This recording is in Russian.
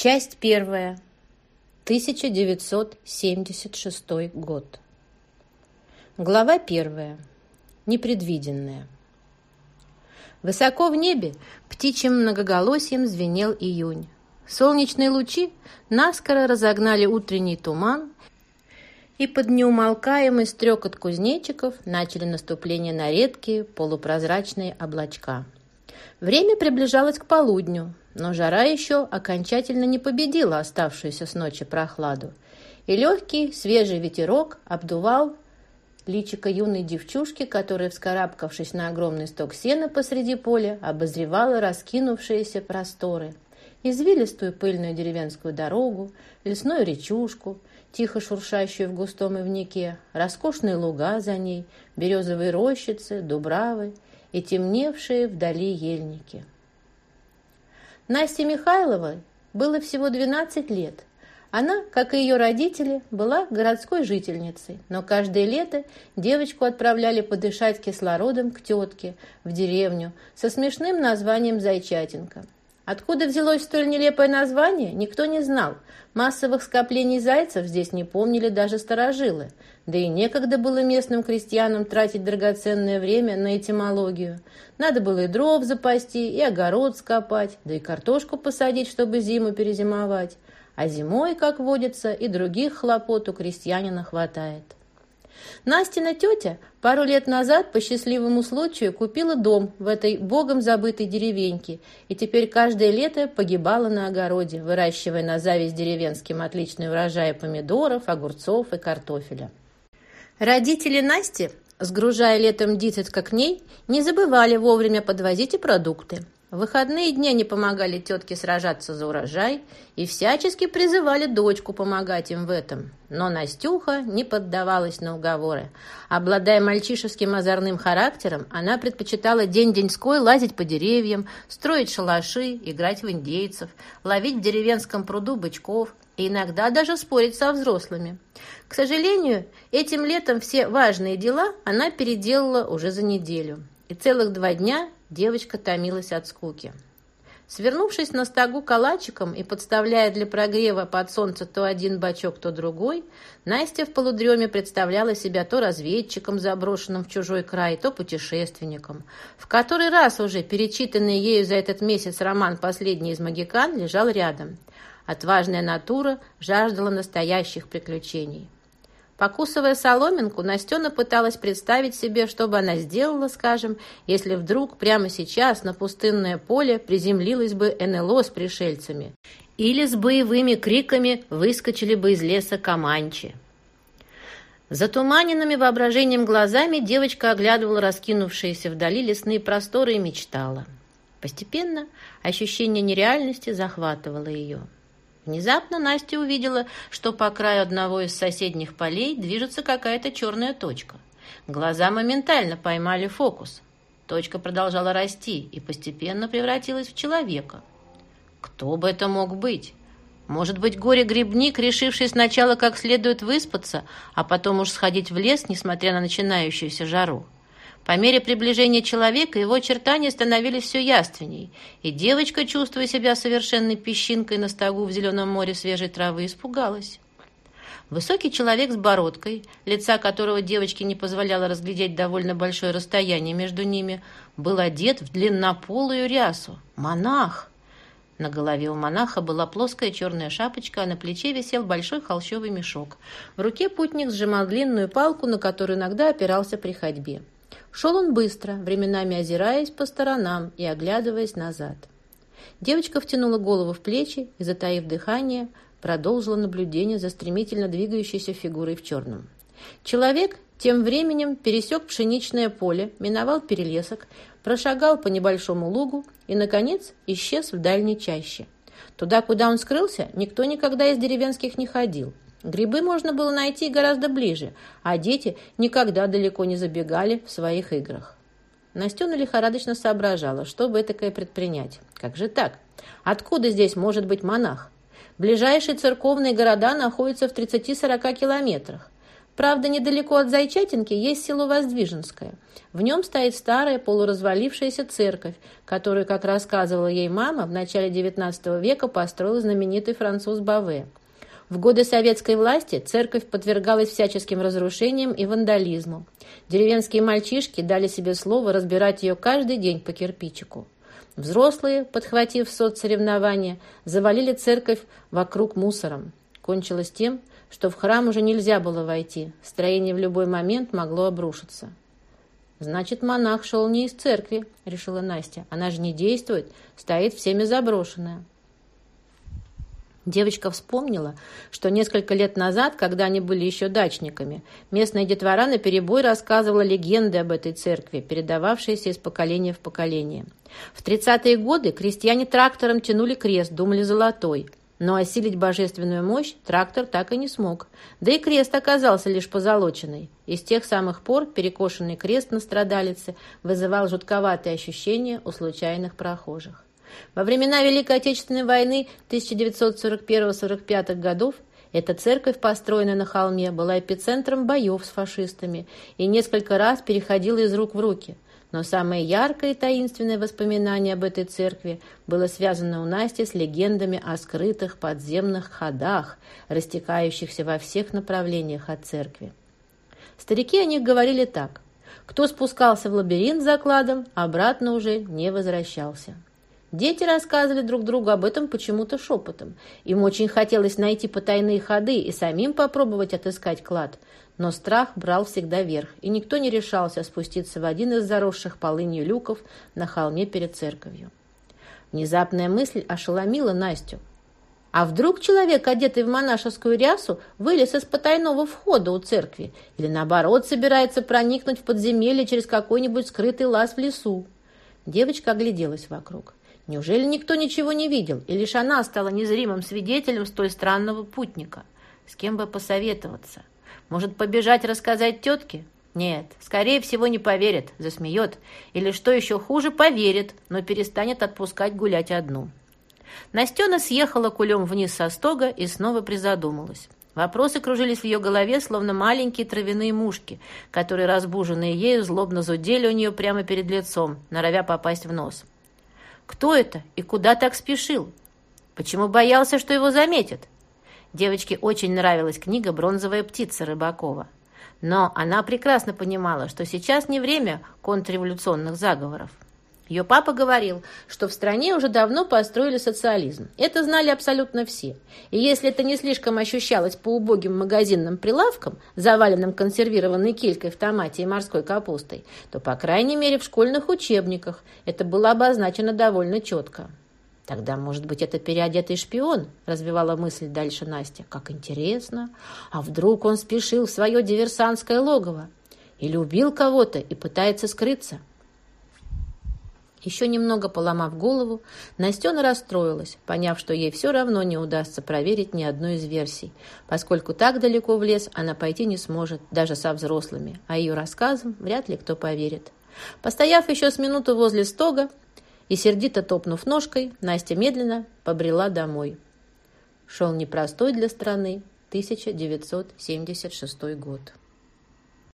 Часть первая. 1976 год. Глава первая. Непредвиденная. Высоко в небе птичьим многоголосием звенел июнь. Солнечные лучи наскоро разогнали утренний туман, и под неумолкаемый стрекот кузнечиков начали наступление на редкие полупрозрачные облачка. Время приближалось к полудню, но жара еще окончательно не победила оставшуюся с ночи прохладу, и легкий свежий ветерок обдувал личико юной девчушки, которая, вскарабкавшись на огромный сток сена посреди поля, обозревала раскинувшиеся просторы, извилистую пыльную деревенскую дорогу, лесную речушку, тихо шуршащую в густом ивнике, роскошные луга за ней, березовые рощицы, дубравы и темневшие вдали ельники. Насте Михайловой было всего 12 лет. Она, как и ее родители, была городской жительницей, но каждое лето девочку отправляли подышать кислородом к тетке в деревню со смешным названием «Зайчатинка». Откуда взялось столь нелепое название, никто не знал. Массовых скоплений зайцев здесь не помнили даже старожилы. Да и некогда было местным крестьянам тратить драгоценное время на этимологию. Надо было и дров запасти, и огород скопать, да и картошку посадить, чтобы зиму перезимовать. А зимой, как водится, и других хлопот у крестьянина хватает. Настина тетя пару лет назад по счастливому случаю купила дом в этой богом забытой деревеньке и теперь каждое лето погибала на огороде, выращивая на зависть деревенским отличный урожай помидоров, огурцов и картофеля. Родители Насти, сгружая летом дитятка к ней, не забывали вовремя подвозить и продукты. В выходные дни они помогали тетке сражаться за урожай и всячески призывали дочку помогать им в этом. Но Настюха не поддавалась на уговоры. Обладая мальчишеским озорным характером, она предпочитала день-деньской лазить по деревьям, строить шалаши, играть в индейцев, ловить в деревенском пруду бычков и иногда даже спорить со взрослыми. К сожалению, этим летом все важные дела она переделала уже за неделю. И целых два дня Девочка томилась от скуки. Свернувшись на стогу калачиком и подставляя для прогрева под солнце то один бачок, то другой, Настя в полудреме представляла себя то разведчиком, заброшенным в чужой край, то путешественником. В который раз уже перечитанный ею за этот месяц роман «Последний из магикан» лежал рядом. Отважная натура жаждала настоящих приключений. Покусывая соломинку, Настена пыталась представить себе, что бы она сделала, скажем, если вдруг прямо сейчас на пустынное поле приземлилась бы НЛО с пришельцами. Или с боевыми криками выскочили бы из леса Каманчи. Затуманенными воображением глазами девочка оглядывала раскинувшиеся вдали лесные просторы и мечтала. Постепенно ощущение нереальности захватывало ее. Внезапно Настя увидела, что по краю одного из соседних полей движется какая-то черная точка. Глаза моментально поймали фокус. Точка продолжала расти и постепенно превратилась в человека. Кто бы это мог быть? Может быть, горе-грибник, решивший сначала как следует выспаться, а потом уж сходить в лес, несмотря на начинающуюся жару? По мере приближения человека его очертания становились все яственней, и девочка, чувствуя себя совершенной песчинкой на стогу в зеленом море свежей травы, испугалась. Высокий человек с бородкой, лица которого девочке не позволяло разглядеть довольно большое расстояние между ними, был одет в длиннополую рясу. Монах! На голове у монаха была плоская черная шапочка, а на плече висел большой холщовый мешок. В руке путник сжимал длинную палку, на которую иногда опирался при ходьбе. Шел он быстро, временами озираясь по сторонам и оглядываясь назад. Девочка втянула голову в плечи и, затаив дыхание, продолжила наблюдение за стремительно двигающейся фигурой в черном. Человек тем временем пересек пшеничное поле, миновал перелесок, прошагал по небольшому лугу и, наконец, исчез в дальней чаще. Туда, куда он скрылся, никто никогда из деревенских не ходил – Грибы можно было найти гораздо ближе, а дети никогда далеко не забегали в своих играх. Настена лихорадочно соображала, что бы этакое предпринять. Как же так? Откуда здесь может быть монах? Ближайшие церковные города находятся в 30-40 километрах. Правда, недалеко от Зайчатинки есть село Воздвиженское. В нем стоит старая полуразвалившаяся церковь, которую, как рассказывала ей мама, в начале XIX века построил знаменитый француз Баве. В годы советской власти церковь подвергалась всяческим разрушениям и вандализму. Деревенские мальчишки дали себе слово разбирать ее каждый день по кирпичику. Взрослые, подхватив соцсоревнования, завалили церковь вокруг мусором. Кончилось тем, что в храм уже нельзя было войти, строение в любой момент могло обрушиться. «Значит, монах шел не из церкви», — решила Настя. «Она же не действует, стоит всеми заброшенная». Девочка вспомнила, что несколько лет назад, когда они были еще дачниками, местная детвора наперебой рассказывала легенды об этой церкви, передававшиеся из поколения в поколение. В 30-е годы крестьяне трактором тянули крест, думали золотой. Но осилить божественную мощь трактор так и не смог. Да и крест оказался лишь позолоченный. И с тех самых пор перекошенный крест на страдалице вызывал жутковатые ощущения у случайных прохожих. Во времена Великой Отечественной войны 1941-45 годов эта церковь, построенная на холме, была эпицентром боев с фашистами и несколько раз переходила из рук в руки. Но самое яркое и таинственное воспоминание об этой церкви было связано у Насти с легендами о скрытых подземных ходах, растекающихся во всех направлениях от церкви. Старики о них говорили так. Кто спускался в лабиринт за кладом, обратно уже не возвращался. Дети рассказывали друг другу об этом почему-то шепотом. Им очень хотелось найти потайные ходы и самим попробовать отыскать клад. Но страх брал всегда верх, и никто не решался спуститься в один из заросших полынью люков на холме перед церковью. Внезапная мысль ошеломила Настю. А вдруг человек, одетый в монашескую рясу, вылез из потайного входа у церкви или, наоборот, собирается проникнуть в подземелье через какой-нибудь скрытый лаз в лесу? Девочка огляделась вокруг. Неужели никто ничего не видел, и лишь она стала незримым свидетелем столь странного путника? С кем бы посоветоваться? Может, побежать рассказать тетке? Нет, скорее всего, не поверит, засмеет. Или, что еще хуже, поверит, но перестанет отпускать гулять одну. Настена съехала кулем вниз со стога и снова призадумалась. Вопросы кружились в ее голове, словно маленькие травяные мушки, которые, разбуженные ею, злобно зудели у нее прямо перед лицом, норовя попасть в нос. Кто это и куда так спешил? Почему боялся, что его заметят? Девочке очень нравилась книга «Бронзовая птица» Рыбакова. Но она прекрасно понимала, что сейчас не время контрреволюционных заговоров. Ее папа говорил, что в стране уже давно построили социализм. Это знали абсолютно все. И если это не слишком ощущалось по убогим магазинным прилавкам, заваленным консервированной килькой в томате и морской капустой, то, по крайней мере, в школьных учебниках это было обозначено довольно четко. «Тогда, может быть, это переодетый шпион?» – развивала мысль дальше Настя. «Как интересно! А вдруг он спешил в свое диверсантское логово? Или убил кого-то и пытается скрыться?» Еще немного поломав голову, Настена расстроилась, поняв, что ей все равно не удастся проверить ни одну из версий, поскольку так далеко в лес она пойти не сможет, даже со взрослыми, а ее рассказам вряд ли кто поверит. Постояв еще с минуту возле стога и сердито топнув ножкой, Настя медленно побрела домой. Шел непростой для страны 1976 год.